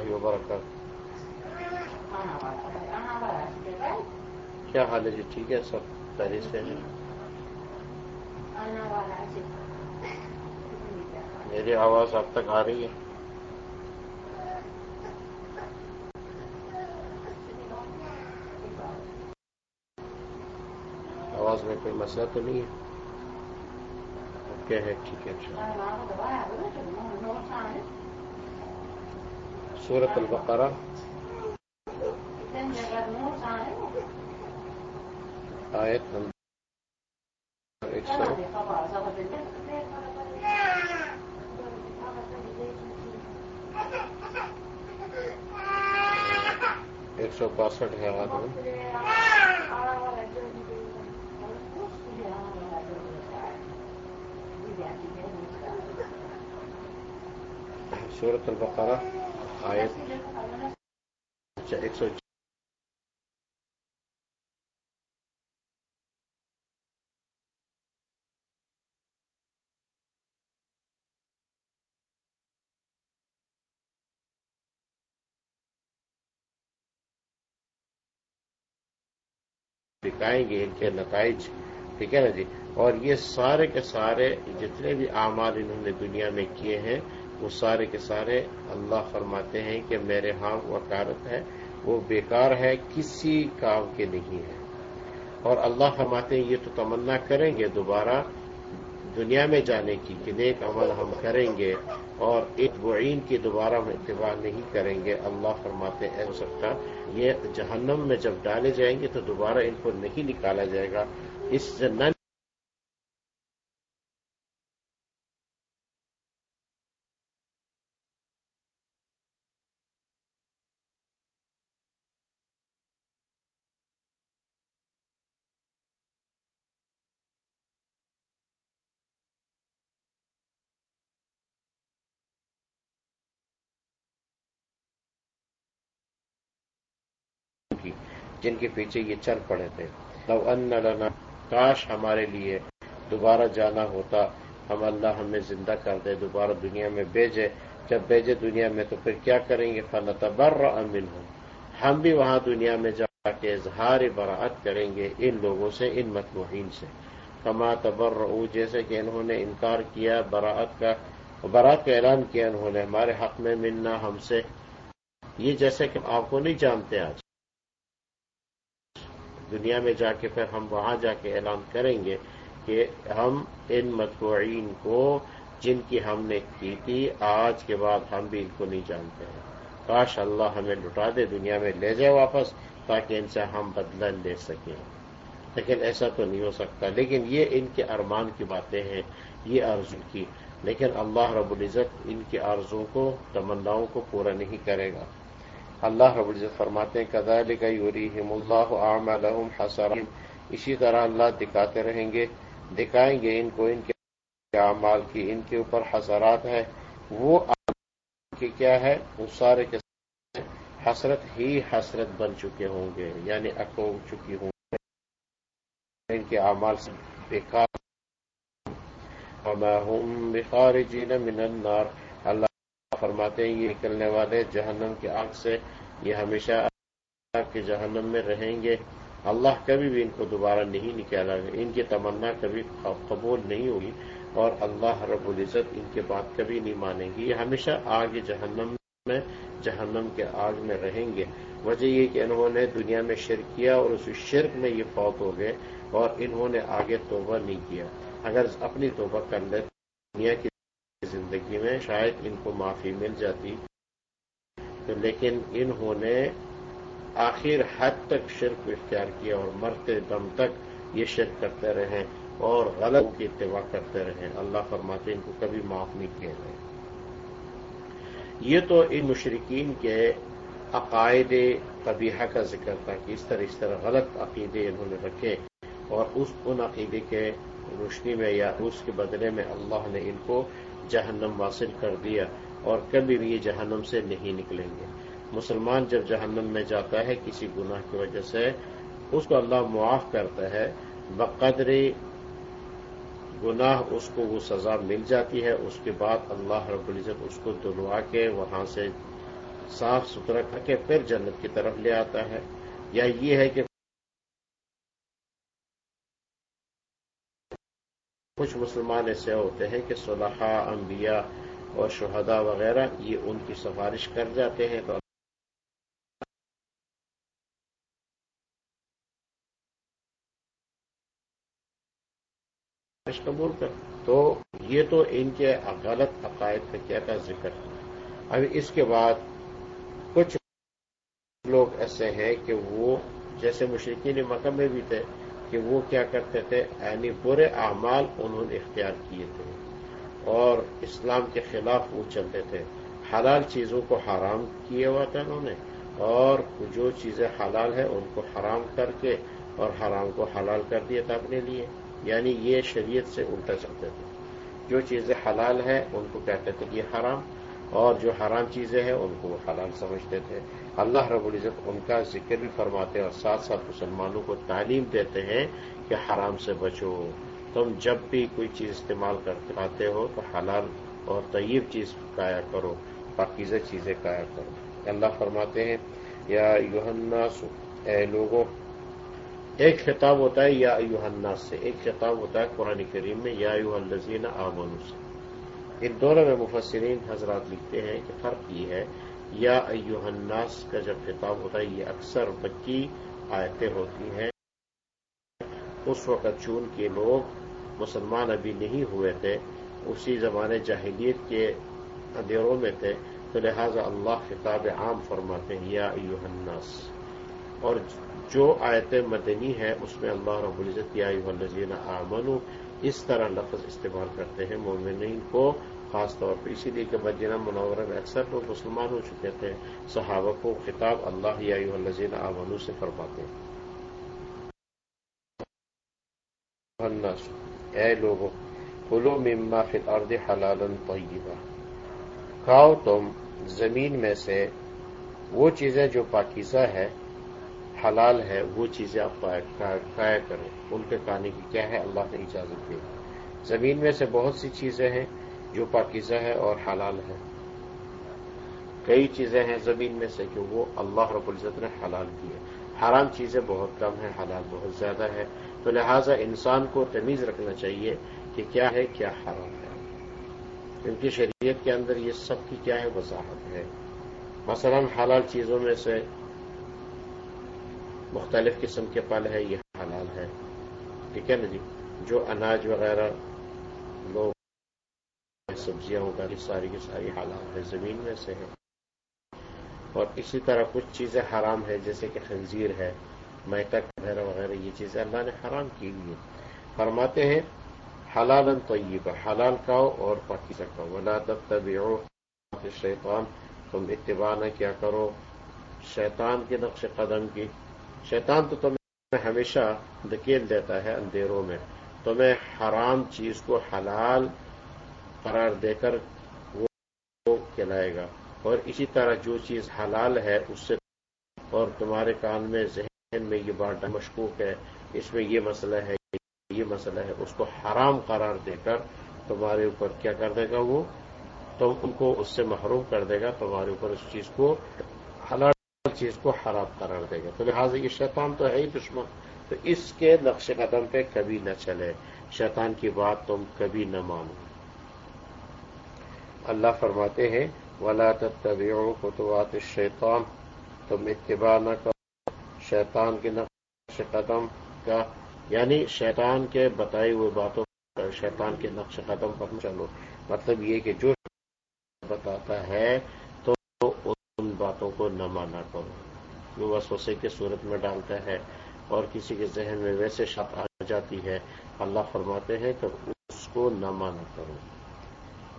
اللہ وبرکاتہ۔ کیا حال ہے جی؟ ٹھیک ہے، سب پہلے سے ہیں؟ میری آواز اب تک آ رہی ہے۔ آواز میں کوئی مسئلہ تو نہیں ہے؟ کیا ہے، ٹھیک ہے سورت البقرہ آیت نمبر ایک سو ایک سو باسٹھ ہے آدمی سورت البقرہ آیت اچھا، ایک سو دکھائیں گے ان کے نتائج، ٹھیک ہے نا جی؟ اور یہ سارے کے سارے جتنے بھی اعمال انہوں نے دنیا میں کیے ہیں وہ سارے کے سارے اللہ فرماتے ہیں کہ میرے ہاں وکارت ہے، وہ بیکار ہے، کسی کام کے نہیں ہے۔ اور اللہ فرماتے ہیں، یہ تو تمنا کریں گے دوبارہ دنیا میں جانے کی کہ نیک عمل ہم کریں گے اور ایک وعین کی دوبارہ ہم اتباع نہیں کریں گے۔ اللہ فرماتے ہیں ہو سکتا یہ جہنم میں جب ڈالے جائیں گے تو دوبارہ ان کو نہیں نکالا جائے گا۔ اس نہ جن کے پیچھے یہ چل پڑے تھے۔ لو ان لنا کاش ہمارے لیے دوبارہ جانا ہوتا، ہم اللہ ہمیں زندہ کر دے، دوبارہ دنیا میں بھیجے۔ جب بھیجے دنیا میں تو پھر کیا کریں گے؟ فن تبر امن ہوں ہم بھی وہاں دنیا میں جا کے اظہار براعت کریں گے ان لوگوں سے، ان متموہین سے۔ کما تبر جیسے کہ انہوں نے انکار کیا براعت کا برات کا اعلان کیا انہوں نے، ہمارے حق میں ملنا ہم سے۔ یہ جیسے کہ آپ کو نہیں جانتے آج۔ دنیا میں جا کے پھر ہم وہاں جا کے اعلان کریں گے کہ ہم ان متوعین کو جن کی ہم نے کی تھی، آج کے بعد ہم بھی ان کو نہیں جانتے ہیں۔ کاش اللہ ہمیں لٹا دے، دنیا میں لے جائے واپس تاکہ ان سے ہم بدلہ لے سکیں۔ لیکن ایسا تو نہیں ہو سکتا۔ لیکن یہ ان کے ارمان کی باتیں ہیں، یہ عرض کی۔ لیکن اللہ رب العزت ان کے عرضوں کو، تمناؤں کو پورا نہیں کرے گا۔ اللہ رب العزت فرماتے ہیں کدال اللہ عام حسرم اسی طرح اللہ دکھاتے رہیں گے، دکھائیں گے ان کو، ان کے اعمال کی، ان کے اوپر حسرات ہے وہ کیا ہے؟ وہ سارے کے حسرت ہی حسرت بن چکے ہوں گے یعنی اکو چکی ہوں گے۔ ان کے اعمال سے بیکار بخارجین من النار۔ فرماتے ہیں، یہ نکلنے والے جہنم کی آنکھ سے، یہ ہمیشہ کے جہنم میں رہیں گے۔ اللہ کبھی بھی ان کو دوبارہ نہیں نکالا گا۔ ان کی تمنا کبھی قبول نہیں ہوگی اور اللہ رب العزت ان کے بات کبھی نہیں مانیں گی۔ یہ ہمیشہ آگ جہنم میں، جہنم کے آگ میں رہیں گے۔ وجہ یہ کہ انہوں نے دنیا میں شرک کیا اور اس شرک میں یہ فوت ہو گئے اور انہوں نے آگے توبہ نہیں کیا۔ اگر اپنی توبہ کر لے، دنیا کی زندگی میں شاید ان کو معافی مل جاتی۔ لیکن انہوں نے آخر حد تک شرک اختیار کیا اور مرتے دم تک یہ شرک کرتے رہے اور غلط کی اتباع کرتے رہے۔ اللہ فرماتے ان کو کبھی معاف نہیں کیے گئے یہ تو ان مشرقین کے عقائد قبیحہ کا ذکر تھا کہ اس طرح اس طرح غلط عقیدے انہوں نے رکھے اور اس ان عقیدے کے روشنی میں یا اس کے بدلے میں اللہ نے ان کو جہنم واصل کر دیا اور کبھی بھی یہ جہنم سے نہیں نکلیں گے۔ مسلمان جب جہنم میں جاتا ہے کسی گناہ کی وجہ سے، اس کو اللہ معاف کرتا ہے۔ بقدر گناہ اس کو وہ سزا مل جاتی ہے۔ اس کے بعد اللہ رب العزت اس کو دلوا کے وہاں سے صاف ستھرا کر کے پھر جنت کی طرف لے آتا ہے۔ یا یہ ہے کہ کچھ مسلمان ایسے ہوتے ہیں کہ صلحاء، انبیاء اور شہداء وغیرہ یہ ان کی سفارش کر جاتے ہیں۔ تو قبول کر تو یہ تو ان کے غلط عقائد کا کیا تھا ذکر؟ اب اس کے بعد کچھ لوگ ایسے ہیں کہ وہ جیسے مشرقین مکہ میں بھی تھے کہ وہ کیا کرتے تھے؟ یعنی برے اعمال انہوں نے اختیار کیے تھے۔ اور اسلام کے خلاف وہ چلتے تھے۔ حلال چیزوں کو حرام کیے ہوا تھا انہوں نے۔ اور جو چیزیں حلال ہیں ان کو حرام کر کے اور حرام کو حلال کر دیا تھا اپنے لیے۔ یعنی یہ شریعت سے الٹا چلتے تھے۔ جو چیزیں حلال ہیں ان کو کہتے تھے یہ حرام۔ اور جو حرام چیزیں ہیں ان کو وہ حلال سمجھتے تھے۔ اللہ رب العزت ان کا ذکر بھی فرماتے ہیں اور ساتھ ساتھ مسلمانوں کو تعلیم دیتے ہیں کہ حرام سے بچو۔ تم جب بھی کوئی چیز استعمال کرتے ہو تو حلال اور طیب چیز کایا کرو، پاکیزہ چیزیں کایا کرو۔ اللہ فرماتے ہیں، یا یوہناس اے لوگوں، ایک خطاب ہوتا ہے یا یوہناس سے۔ ایک خطاب ہوتا ہے قرآن کریم میں، یا یو الزین آمن سے۔ ان دونوں میں مفسرین حضرات لکھتے ہیں کہ فرق یہ ہے یا ایوہناس کا جب خطاب ہوتا ہے، یہ اکثر بچی آیتیں ہوتی ہیں۔ اس وقت چون کے لوگ مسلمان ابھی نہیں ہوئے تھے، اسی زمانے جاہلیت کے اندھیروں میں تھے۔ تو لہذا اللہ خطاب عام فرماتے ہیں، یا الناس۔ اور جو آیت مدنی ہے اس میں اللہ رب العزت، یا الزین آمن اس طرح لفظ استعمال کرتے ہیں۔ مومنین کو خاص طور پہ اسی لیے کہ مدینہ منورہ میں اکثر لوگ مسلمان ہو چکے تھے، صحابہ کو خطاب اللہ یا الزین آمنو سے فرماتے ہیں۔ اے لوگوں کلو مما فی الارض حلال طیبہ کھاؤ تم زمین میں سے وہ چیزیں جو پاکیزہ ہے، حلال ہے، وہ چیزیں آپ کھایا کریں ان کے کھانے کی کیا ہے؟ اللہ نے اجازت دی۔ زمین میں سے بہت سی چیزیں ہیں جو پاکیزہ ہے اور حلال ہے۔ کئی چیزیں ہیں زمین میں سے کہ وہ اللہ رب العزت نے حلال کی ہے حرام چیزیں بہت کم ہیں، حلال بہت زیادہ ہے تو لہذا انسان کو تمیز رکھنا چاہیے کہ کیا ہے، کیا حرام ہے۔ کیونکہ شریعت کے اندر یہ سب کی کیا ہے، وضاحت ہے۔ مثلا حلال چیزوں میں سے مختلف قسم کے پل ہے یہ حلال ہے ٹھیک ہے نا جی؟ جو اناج وغیرہ، لوگ سبزیاں ہوگا یہ ساری کی ساری حالات ہے زمین میں سے ہے اور اسی طرح کچھ چیزیں حرام ہے جیسے کہ خنزیر ہے میتک وغیرہ وغیرہ، یہ چیزیں اللہ نے حرام کی ہوئی فرماتے ہیں حلال طیب حلال کھاؤ اور پاکی سے کھاؤ۔ ولا تتبعوا شیطان تم اتباع نہ کیا کرو شیطان کے نقش قدم کی۔ شیطان تو تمہیں ہمیشہ دکیل دیتا ہے اندھیروں میں۔ تمہیں حرام چیز کو حلال قرار دے کر وہ کھلائے گا۔ اور اسی طرح جو چیز حلال ہے اس سے اور تمہارے کان میں، ذہن میں یہ بات مشکوک ہے، اس میں یہ مسئلہ ہے، یہ مسئلہ ہے، اس کو حرام قرار دے کر تمہارے اوپر کیا کر دے گا وہ؟ تم ان کو اس سے محروم کر دے گا، تمہارے اوپر اس چیز کو، حلال چیز کو خراب قرار دے گا۔ تو لہٰذا یہ شیطان تو ہے ہی دشمن۔ تو اس کے نقش قدم پہ کبھی نہ چلے۔ شیطان کی بات تم کبھی نہ مانو۔ اللہ فرماتے ہیں، ولا تتبعوا خطوات الشیطان تم اتباع نہ کرو۔ شیطان کے نقش قدم کا یعنی شیطان کے بتائی ہوئے باتوں شیطان کے نقش قدم پر چلو۔ مطلب یہ کہ جو بتاتا ہے، تو ان باتوں کو نہ مانا کرو۔ وہ وسوسے کی صورت میں ڈالتا ہے، اور کسی کے ذہن میں ویسے شک آ جاتی ہے، اللہ فرماتے ہیں کہ اس کو نہ مانا کرو۔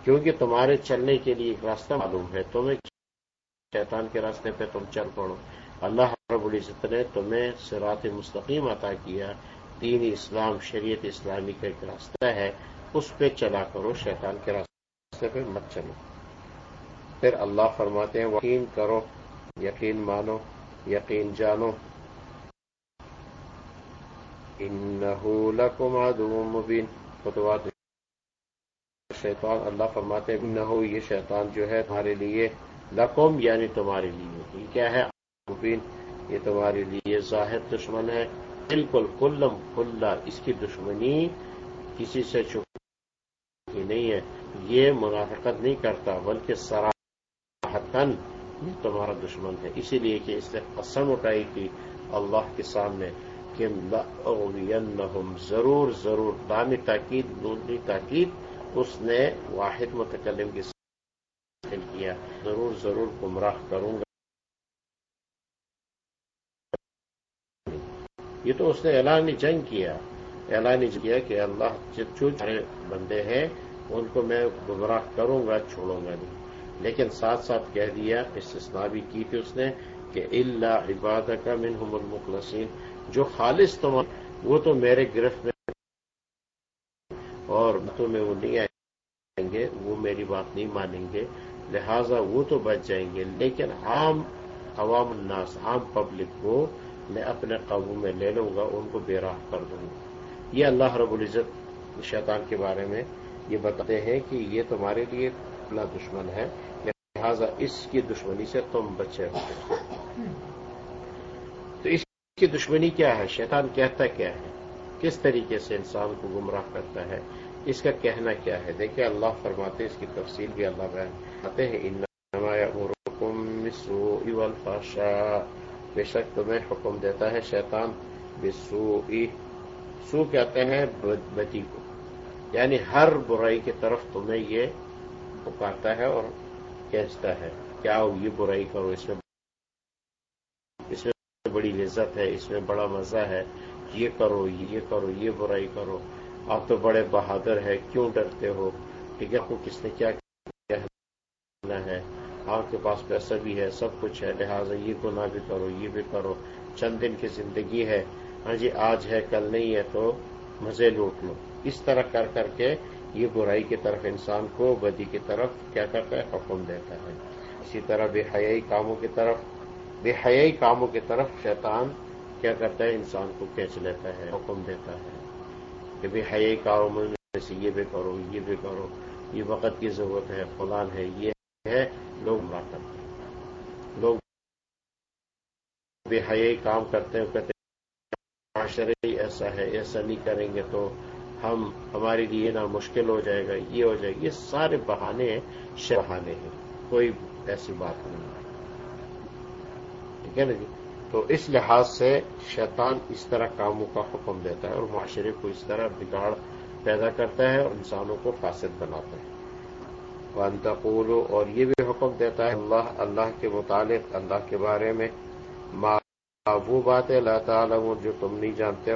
کیونکہ تمہارے چلنے کے لیے ایک راستہ معلوم ہے، تمہیں شیطان کے راستے پہ تم چل پڑو۔ اللہ رب العزت نے تمہیں سرات مستقیم عطا کیا۔ دین اسلام، شریعت اسلامی کا ایک راستہ ہے۔ اس پہ چلا کرو، شیطان کے راستے پہ مت چلو۔ پھر اللہ فرماتے ہیں، یقین کرو، یقین مانو، یقین جانو۔ لکم عدو مبین۔ شیطان اللہ فرماتے نہ ہو یہ شیطان جو ہے تمہارے لیے لقم یعنی تمہارے لیے۔ یہ کیا ہے؟ یہ تمہارے لیے ظاہر دشمن ہے۔ بالکل کلم کلّا اس کی دشمنی کسی سے چھپ نہیں ہے۔ یہ منافقت نہیں کرتا، بلکہ سراہتن یہ تمہارا دشمن ہے۔ اسی لیے کہ اس نے قسم اٹھائی تھی اللہ کے سامنے کہ ضرور ضرور دانی تاکید، نونی تاکید اس نے واحد متکلم کی کیا۔ ضرور ضرور گمراہ کروں گا۔ یہ تو اس نے اعلان جنگ کیا۔ اعلان جنگ کیا کہ اللہ جو بندے ہیں، ان کو میں گمراہ کروں گا، چھوڑوں گا نہیں۔ لیکن ساتھ ساتھ کہہ دیا، استثناء بھی کی تھی اس نے، کہ اللہ عباد کا منہم المخلصین جو خالص تم وہ تو میرے گرفت میں اور باتوں میں وہ نہیں آئیں گے، وہ میری بات نہیں مانیں گے۔ لہذا وہ تو بچ جائیں گے، لیکن عام عوام الناس، عام پبلک کو میں اپنے قابو میں لے لوں گا، ان کو بے راہ کر دوں گا۔ یہ اللہ رب العزت شیطان کے بارے میں یہ بتاتے ہیں کہ یہ تمہارے لیے اپنا دشمن ہے۔ لہذا اس کی دشمنی سے تم بچے ہوتے تو اس کی دشمنی کیا ہے؟ شیطان کہتا کیا ہے؟ کس طریقے سے انسان کو گمراہ کرتا ہے؟ اس کا کہنا کیا ہے؟ دیکھیں اللہ فرماتے اس کی تفصیل بھی اللہ بیان آتے ہیں بے شک تمہیں حکم دیتا ہے شیطان بسو سو کہتے ہیں بدی کو۔ یعنی ہر برائی کی طرف تمہیں یہ پکارتا ہے اور کھینچتا ہے۔ کیا یہ برائی کرو؟ اس میں اس میں بڑی لذت ہے، اس میں بڑا مزہ ہے۔ یہ کرو یہ کرو، یہ برائی کرو۔ آپ تو بڑے بہادر ہے کیوں ڈرتے ہو؟ ٹھیک ہے کو کس نے کیا کہنا ہے۔ آپ کے پاس پیسہ بھی ہے، سب کچھ ہے، لہٰذا یہ گناہ بھی کرو، یہ بھی کرو۔ چند دن کی زندگی ہے۔ ہاں جی آج ہے، کل نہیں ہے، تو مزے لوٹ لو۔ اس طرح کر کر کے یہ برائی کی طرف، انسان کو بدی کی طرف کیا کرتا ہے؟ حکم دیتا ہے۔ اسی طرح بے حیائی کاموں کی طرف، بے حیائی کاموں کی طرف شیطان کیا کرتا ہے؟ انسان کو کھینچ لیتا ہے، حکم دیتا ہے کہ بے حیائی کاموں میں سے یہ بھی کرو، یہ بھی کرو، یہ وقت کی ضرورت ہے، فلان ہے، یہ ہے۔ لوگ مرا کرتے ہیں۔ لوگ بے کام کرتے ہیں، کہتے ہیں، معاشرے ایسا ہے، ایسا نہیں کریں گے تو ہم، ہمارے لیے نہ مشکل ہو جائے گا، یہ ہو جائے گا۔ یہ سارے بہانے ہیں شہانے ہیں۔ کوئی ایسی بات نہیں ہے۔ ٹھیک ہے نا جی؟ تو اس لحاظ سے شیطان اس طرح کاموں کا حکم دیتا ہے اور معاشرے کو اس طرح بگاڑ پیدا کرتا ہے اور انسانوں کو فاسد بناتا ہے۔ وانتقول اور یہ بھی حکم دیتا ہے اللہ اللہ کے متعلق، اللہ کے بارے میں۔ وہ بات ہے اللہ تعالیٰ جو تم نہیں جانتے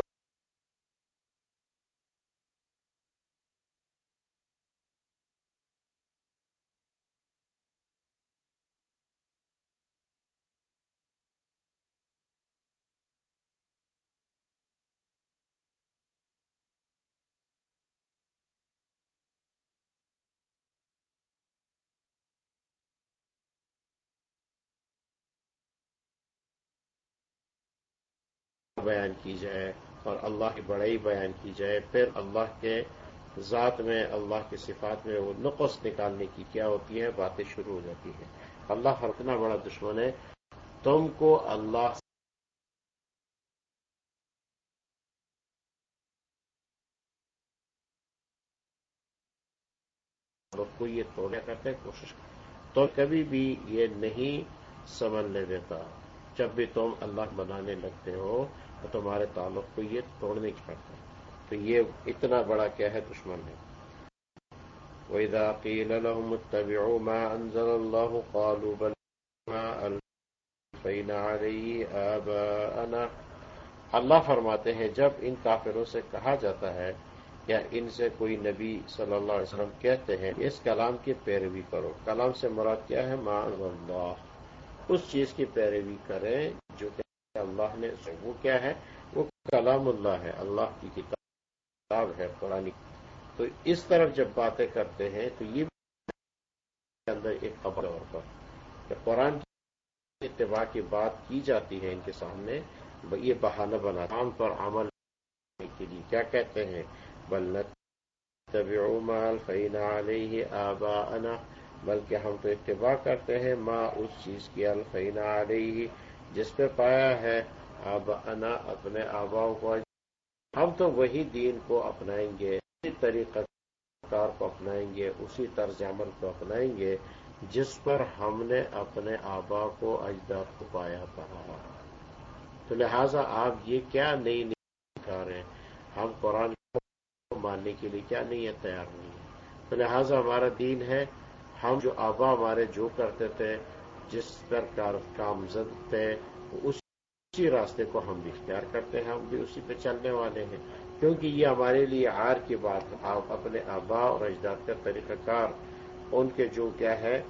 بیان کی جائے اور اللہ کی بڑائی بیان کی جائے، پھر اللہ کے ذات میں، اللہ کی صفات میں وہ نقص نکالنے کی کیا ہوتی ہے باتیں شروع ہو جاتی ہیں۔ اللہ ہر اتنا بڑا دشمن ہے۔ تم کو اللہ کو یہ توڑنے کرتے کوشش تو کبھی بھی یہ نہیں سنبھلنے دیتا جب بھی تم اللہ بنانے لگتے ہو۔ تو تمہارے تعلق کو یہ توڑنے کی پڑتا ہے۔ تو یہ اتنا بڑا کیا ہے دشمن ہے۔ وَإِذَا قِيلَ لَهُمُ اتَّبِعُوا مَا أَنزَلَ اللَّهُ قَالُوا بَلْ مَا أَلْفَيْنَا عَلَيْهِ آبَاءَنَا۔ اللہ فرماتے ہیں، جب ان کافروں سے کہا جاتا ہے یا ان سے کوئی نبی صلی اللہ علیہ وسلم کہتے ہیں، اس کلام کی پیروی کرو۔ کلام سے مراد کیا ہے؟ ما اللہ اس چیز کی پیروی کریں اللہ نے وہ کیا ہے؟ وہ کلام اللہ ہے، اللہ کی کتاب ہے، قرآن تو اس طرف جب باتیں کرتے ہیں تو یہ اندر ایک خبر اور پر قرآن کی اتباع کی بات کی جاتی ہے ان کے سامنے، یہ بہانہ بنا عام پر عمل کے لیے کیا کہتے ہیں؟ بلنت طبی مال فینا علیہ آبا بلکہ ہم تو اتباع کرتے ہیں ماں اس چیز کی الفینہ آ رہی ہی جس پہ پایا ہے اب انا اپنے آباؤں کو ہم تو وہی دین کو اپنائیں گے، اسی طریقہ کار کو اپنائیں گے، اسی طرز عمل کو اپنائیں گے، جس پر ہم نے اپنے آبا کو اجداد کو پایا پڑھا تو لہذا آپ یہ کیا نئی نہیں دکھا رہے ہیں ہم قرآن کو ماننے کے لیے کیا نہیں ہے؟ تیار نہیں ہے۔ تو لہذا ہمارا دین ہے، ہم جو آبا ہمارے جو کرتے تھے جس پر کامزد تھے اسی راستے کو ہم بھی اختیار کرتے ہیں، ہم بھی اسی پہ چلنے والے ہیں۔ کیونکہ یہ ہمارے لیے آر کی بات، آپ اپنے آبا اور اجداد کا طریقہ کار، ان کے جو کیا ہے،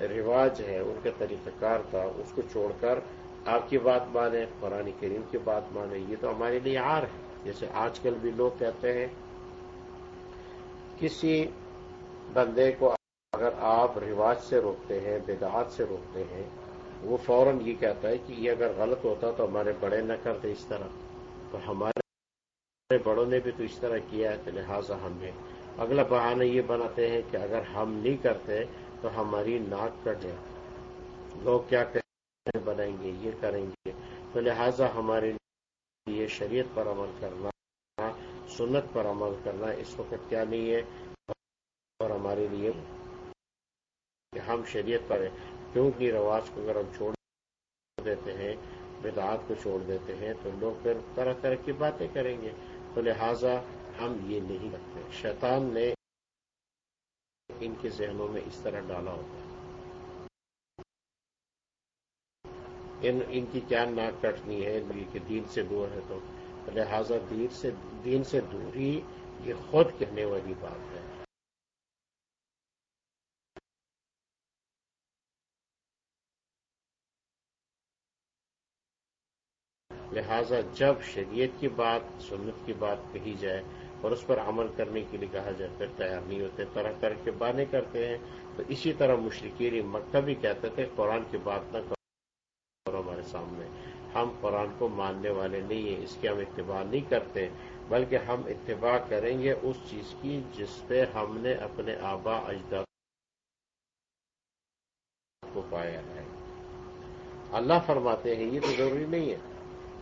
رواج ہے، ان کا طریقہ کار تھا، اس کو چھوڑ کر آپ کی بات مانیں، قرآن کریم کی بات مانیں، یہ تو ہمارے لیے آر ہے۔ جیسے آج کل بھی لوگ کہتے ہیں، کسی بندے کو اگر آپ رواج سے روکتے ہیں، بدعات سے روکتے ہیں، وہ فوراً یہ کہتا ہے کہ یہ اگر غلط ہوتا تو ہمارے بڑے نہ کرتے اس طرح۔ تو ہمارے بڑوں نے بھی تو اس طرح کیا ہے تو لہٰذا ہم نے اگلا بہانہ یہ بناتے ہیں کہ اگر ہم نہیں کرتے تو ہماری ناک کٹ جائے۔ لوگ کیا کہیں بنائیں گے، یہ کریں گے۔ تو لہٰذا ہمارے لیے شریعت پر عمل کرنا، سنت پر عمل کرنا اس وقت کیا نہیں ہے اور ہمارے لیے کہ ہم شریعت پر کیونکہ رواج کو اگر ہم چھوڑ دیتے ہیں، بدعات کو چھوڑ دیتے ہیں، تو لوگ پھر طرح طرح کی باتیں کریں گے۔ تو لہذا ہم یہ نہیں رکھتے۔ شیطان نے ان کے ذہنوں میں اس طرح ڈالا ہوتا ہے۔ ان ان کی کیا ناک کٹنی ہے کہ دین سے دور ہے تو۔ لہذا دین سے دین سے دور ہی یہ خود کہنے والی بات ہے۔ لہذا جب شریعت کی بات، سنت کی بات کہی جائے اور اس پر عمل کرنے کے لیے کہا جائے، پھر تیار نہیں ہوتے، طرح طرح کے بانے کرتے ہیں، تو اسی طرح مشرقین مکہ بھی کہتے تھے، قرآن کی بات نہ کرو ہمارے سامنے۔ ہم قرآن کو ماننے والے نہیں ہیں، اس کی ہم اتباع نہیں کرتے، بلکہ ہم اتباع کریں گے اس چیز کی جس پہ ہم نے اپنے آبا اجداد کو پایا ہے۔ اللہ فرماتے ہیں، یہ تو ضروری نہیں ہے۔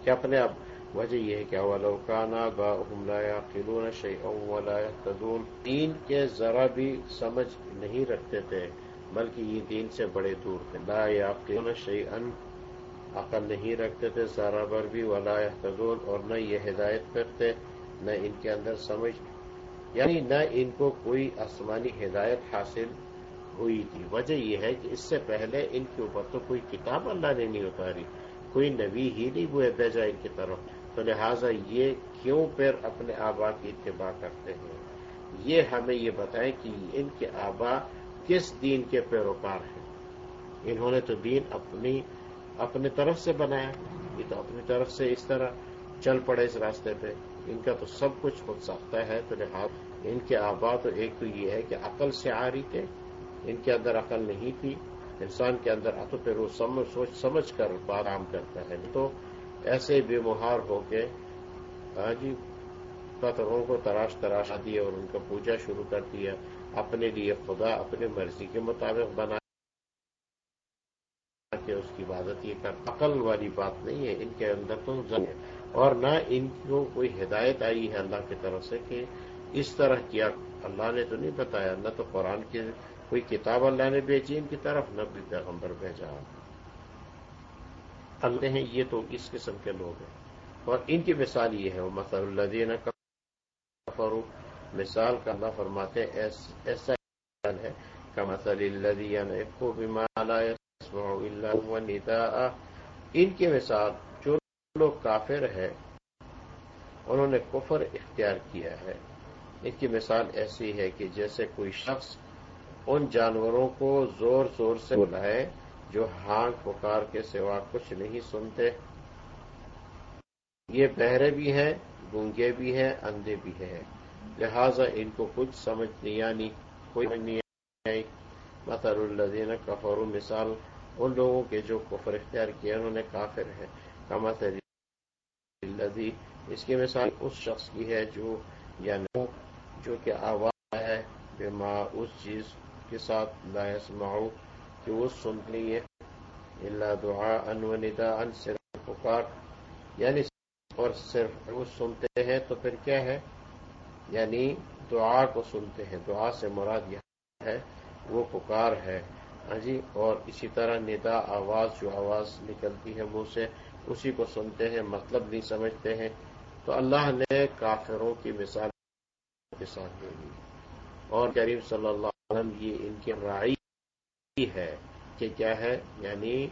کہ اپنے اب وجہ یہ ہے کہ اولوکانا با لا قلون شی ولا تدون دین کے ذرا بھی سمجھ نہیں رکھتے تھے، بلکہ یہ دین سے بڑے دور تھے۔ لا یا قلون شی ان عقل نہیں رکھتے تھے، ذرا بر بھی ولا تدون اور نہ یہ ہدایت کرتے، نہ ان کے اندر سمجھ۔ یعنی نہ ان کو کوئی آسمانی ہدایت حاصل ہوئی تھی۔ وجہ یہ ہے کہ اس سے پہلے ان کے اوپر تو کوئی کتاب اللہ نے نہیں اتاری۔ کوئی نبی ہی نہیں وہ بھیجا ان کی طرف۔ تو لہٰذا یہ کیوں پھر اپنے آبا کی اتباع کرتے ہیں؟ یہ ہمیں یہ بتائیں کہ ان کے آبا کس دین کے پیروکار ہیں؟ انہوں نے تو دین اپنی اپنی طرف سے بنایا، یہ تو اپنی طرف سے اس طرح چل پڑے اس راستے پہ۔ ان کا تو سب کچھ خود ساختہ ہے، تو لہٰذا ان کے آبا تو ایک تو یہ ہے کہ عقل سے آ رہی تھے، ان کے اندر عقل نہیں تھی انسان کے اندر اتو پہ روز سوچ سمجھ کر آرام کرتا ہے۔ تو ایسے بے مہار ہو کے ہاں جی پتھروں کو تراش تراش دیا اور ان کا پوجا شروع کر دیا اپنے لیے خدا اپنے مرضی کے مطابق بنا کہ اس کی عبادت یہ کر عقل والی بات نہیں ہے۔ ان کے اندر تو ہے۔ اور نہ ان کو کوئی ہدایت آئی ہے اللہ کی طرف سے کہ اس طرح کیا۔ اللہ نے تو نہیں بتایا، نہ تو قرآن کے کوئی کتاب اللہ نے بیچی ان کی طرف، نہ بھی پیغمبر بھیجا۔ اللہ ہیں، یہ تو اس قسم کے لوگ ہیں۔ اور ان کی مثال یہ ہے وہ مسل اللہ دینا کا مثال کا اللہ فرماتے ایسا ہے۔ کا مسل اللہ کو بھی ان کی مثال جو لوگ کافر ہے انہوں نے کفر اختیار کیا ہے۔ ان کی مثال ایسی ہے کہ جیسے کوئی شخص ان جانوروں کو زور زور سے بلائے جو ہانک پکار کے سوا کچھ نہیں سنتے۔ یہ بہرے بھی ہیں، گونگے بھی ہیں، اندھے بھی ہیں۔ لہذا ان کو کچھ سمجھ نہیں آنی کوئی نہیں آئی۔ مطر الدین کفر مثال ان لوگوں کے جو کفر اختیار کیا انہوں نے کافر ہے کمت الدی اس کی مثال اس شخص کی ہے جو یا جو کہ آواز ہے بے ماں اس چیز کے ساتھ لاس ماؤ کہ وہ سنتی ہے اللہ دعا ان و ندا ان صرف پکار۔ یعنی اور صرف وہ سنتے ہیں تو پھر کیا ہے؟ یعنی دعا کو سنتے ہیں، دعا سے مراد یہ ہے، وہ پکار ہے۔ ہاں جی اور اسی طرح ندا، آواز، جو آواز نکلتی ہے وہ سے، اسی کو سنتے ہیں مطلب نہیں سمجھتے ہیں۔ تو اللہ نے کافروں کی مثال کے ساتھ دے دی۔ اور کریم صلی اللہ یہ ان کی رائی ہے کہ کیا ہے؟ یعنی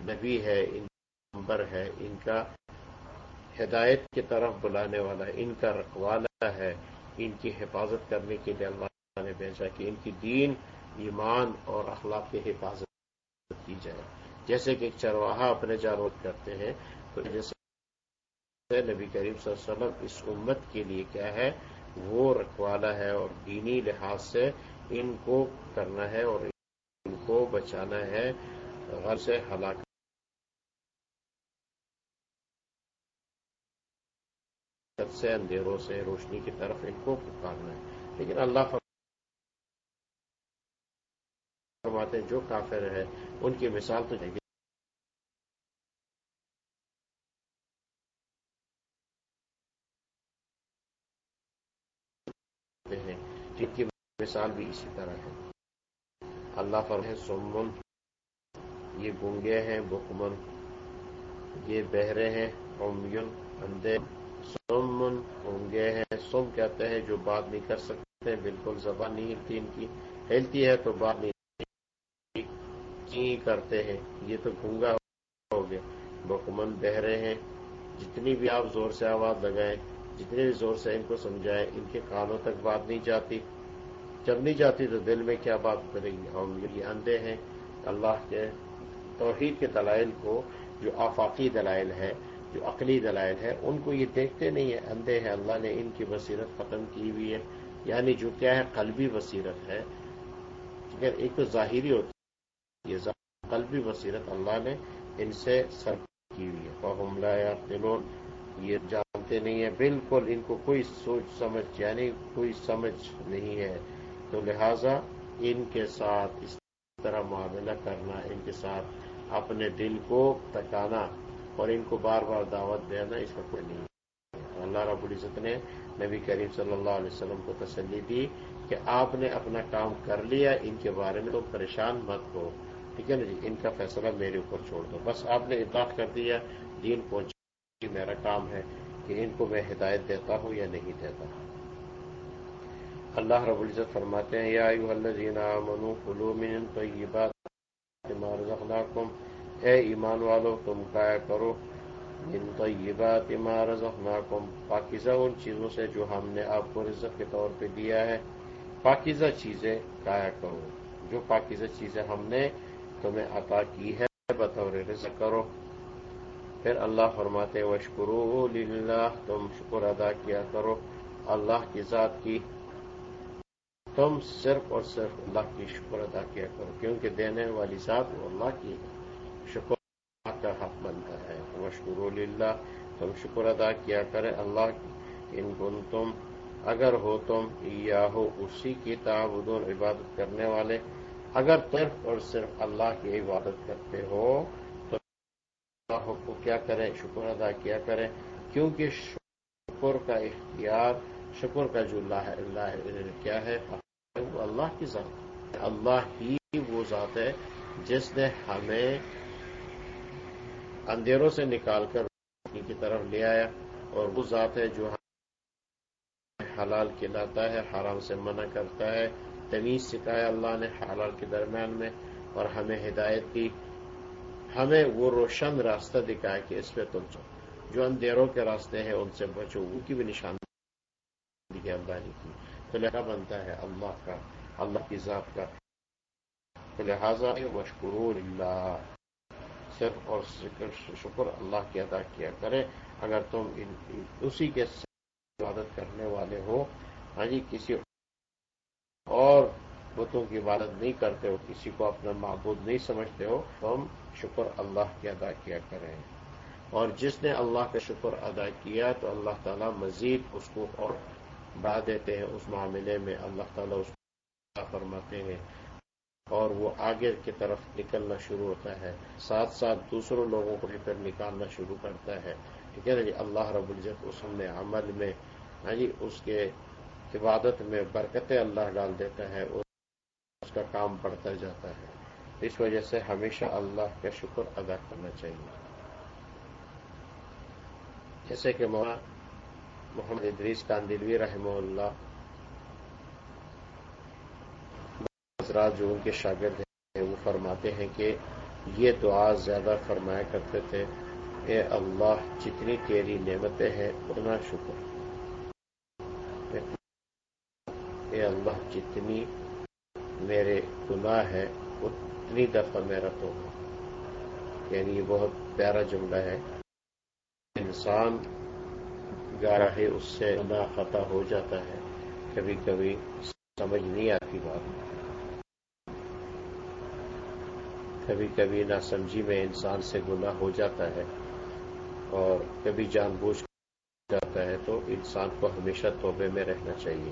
نبی ہے، ان نمبر ہے، ان کا ہدایت کی طرف بلانے والا ان کا رکھوالا ہے، ان کی حفاظت کرنے کے لیے اللہ نے بھیجا کہ ان کی دین، ایمان اور اخلاق کی حفاظت کی جائے۔ جیسے کہ ایک چرواہا اپنے جاروت کرتے ہیں، تو جیسے نبی کریم صلی اللہ علیہ وسلم اس امت کے لیے کیا ہے؟ وہ رکھوالا ہے اور دینی لحاظ سے ان کو کرنا ہے اور ان کو بچانا ہے غر سے ہلاک۔ سے، اندھیروں سے، روشنی کی طرف ان کو پکارنا ہے۔ لیکن اللہ فرماتے ہیں، جو کافر ہے، ان کی مثال تو جائے گی کی مثال بھی اسی طرح ہے۔ اللہ پر ہے سمن، یہ گنگے ہیں، بکمن، یہ بہرے ہیں اومین اندھے سمن گنگے ہیں، سم کہتے ہیں جو بات نہیں کر سکتے، بالکل زبان نہیں ہلتی، ان کی ہلتی ہے تو بات نہیں کرتے ہیں۔ یہ تو گنگا ہو گیا۔ بکمن بہرے ہیں، جتنی بھی آپ زور سے آواز لگائیں جتنے بھی زور سے ان کو سمجھائیں، ان کے کانوں تک بات نہیں جاتی۔ جب نہیں جاتی تو دل میں کیا بات کریں گے؟ ہم یہ اندھے ہیں۔ اللہ کے توحید کے دلائل کو جو آفاقی دلائل ہے جو عقلی دلائل ہے ان کو یہ دیکھتے نہیں ہیں۔ اندھے ہیں، اللہ نے ان کی بصیرت ختم کی ہوئی ہے۔ یعنی جو کیا ہے، قلبی بصیرت ہے۔ ایک تو ظاہری ہوتی ہے قلبی بصیرت اللہ نے ان سے سر کی ہوئی ہے۔ حملہ یا دلون یہ جانتے نہیں ہیں۔ بالکل ان کو کوئی سوچ سمجھ یعنی کوئی سمجھ نہیں ہے۔ تو لہذا ان کے ساتھ اس طرح معاملہ کرنا، ان کے ساتھ اپنے دل کو تکانا اور ان کو بار بار دعوت دینا، اس کا کوئی نہیں اللہ رب العزت نے نبی کریم صلی اللہ علیہ وسلم کو تسلی دی کہ آپ نے اپنا کام کر لیا، ان کے بارے میں تو پریشان مت ہو۔ ٹھیک ہے نا جی؟ ان کا فیصلہ میرے اوپر چھوڑ دو۔ بس آپ نے اطاعت کر دیا، دین پہنچ میرا کام ہے کہ ان کو میں ہدایت دیتا ہوں یا نہیں دیتا۔ ہوں اللہ رب العزت فرماتے ہیں، یا الذین آمنوا کلوا من طیبات ما رزقناکم۔ اے ایمان والو، تم کایا کرو؟ من طیبات ما رزقناکم۔ پاکیزہ ان چیزوں سے جو ہم نے آپ کو رزق کے طور پہ دیا ہے۔ پاکیزہ چیزیں کایا کرو؟ جو پاکیزہ چیزیں ہم نے تمہیں عطا کی ہے، بطور رزق کرو۔ پھر اللہ فرماتے وشکرو للہ، تم شکر ادا کیا کرو۔ اللہ کی ذات کی تم صرف اور صرف اللہ کی شکر ادا کیا کرو، کیونکہ دینے والی ذات وہ اللہ کی شکر کا حق بنتا ہے۔ وشکرو للہ تم شکر ادا کیا کرے اللہ کی۔ ان گن تم اگر ہو تم یا ہو اسی کی تعبدون عبادت کرنے والے، اگر صرف اور صرف اللہ کی عبادت کرتے ہو، تو اللہ کو کیا کریں؟ شکر ادا کیا کریں۔ کیونکہ شکر کا اختیار، شکر کا جو اللہ اللہ کیا ہے؟ وہ اللہ کی ذات اللہ ہی وہ ذات ہے جس نے ہمیں اندھیروں سے نکال کر روشنی کی طرف لے آیا اور وہ ذات ہے جو حلال کھلاتا ہے، حرام سے منع کرتا ہے۔ تمیز سکھایا اللہ نے حلال کے درمیان میں اور ہمیں ہدایت دی۔ ہمیں وہ روشن راستہ دکھائے کہ اس پہ تم چو جو اندھیروں کے راستے ہیں، ان سے بچو۔ ان کی بھی نشاندہی اللہ نے کی۔ تو بنتا ہے اللہ کا، اللہ کی ذات کا۔ لہٰذا وشکر اللہ صرف اور شکر اللہ کی ادا کیا کرے اگر تم اسی کے عبادت کرنے والے ہو ہاں جی کسی اور بتوں کی عبادت نہیں کرتے ہو، کسی کو اپنا معبود نہیں سمجھتے ہو تو ہم شکر اللہ کی ادا کیا کریں۔ اور جس نے اللہ کا شکر ادا کیا تو اللہ تعالیٰ مزید اس کو اور بڑھا دیتے ہیں اس معاملے میں اللہ تعالیٰ اس کو فرماتے ہیں اور وہ آگے کی طرف نکلنا شروع ہوتا ہے۔ ساتھ ساتھ دوسروں لوگوں کو بھی پھر نکالنا شروع کرتا ہے۔ ٹھیک ہے نا جی؟ اللہ رب العزت اس میں عمل میں ہاں جی؟ اس کے عبادت میں برکتیں اللہ ڈال دیتا ہے، اس کا کام بڑھتا جاتا ہے۔ اس وجہ سے ہمیشہ اللہ کا شکر ادا کرنا چاہیے۔ جیسے کہ محمد ادریس کاندلوی رحمہ اللہ۔ حضرات جو ان کے شاگرد ہیں، وہ فرماتے ہیں کہ یہ دعا زیادہ فرمایا کرتے تھے، اے اللہ، جتنی تیری نعمتیں ہیں، اتنا شکر۔ اے اللہ، جتنی میرے گناہ ہے اتنی دفعہ میرا تو یعنی یہ بہت پیارا جملہ ہے۔ انسان گارا ہے اس سے گناہ خطا ہو جاتا ہے۔ کبھی کبھی سمجھ نہیں آتی بات۔ کبھی کبھی نہ سمجھی میں انسان سے گناہ ہو جاتا ہے اور کبھی جان بوجھ جاتا ہے تو انسان کو ہمیشہ توبے میں رہنا چاہیے۔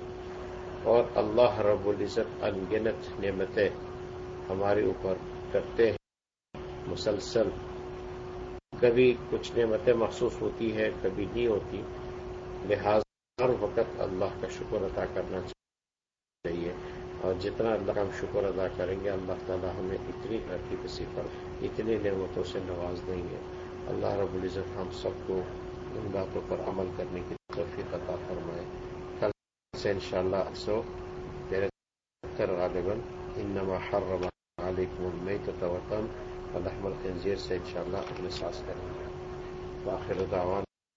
اور اللہ رب العزت انگنت نعمتیں ہمارے اوپر کرتے ہیں۔ مسلسل کبھی کچھ نعمتیں محسوس ہوتی ہے کبھی نہیں ہوتی۔ لہذا ہر وقت اللہ کا شکر ادا کرنا چاہیے اور جتنا اللہ کا ہم شکر ادا کریں گے، اللہ تعالیٰ ہمیں اتنی عرقی کسی پر اتنی نعمتوں سے نواز دیں گے۔ اللہ رب العزت ہم سب کو ان باتوں پر عمل کرنے کی توفیق عطا فرمائے۔ کل سے ان شاء اللہ سو میرے غالباً۔ انما حرم علیکم المیتۃ وطن الخنزیر سے ان شاء اللہ اپنے ساتھ کریں گے۔ باخر دعوانا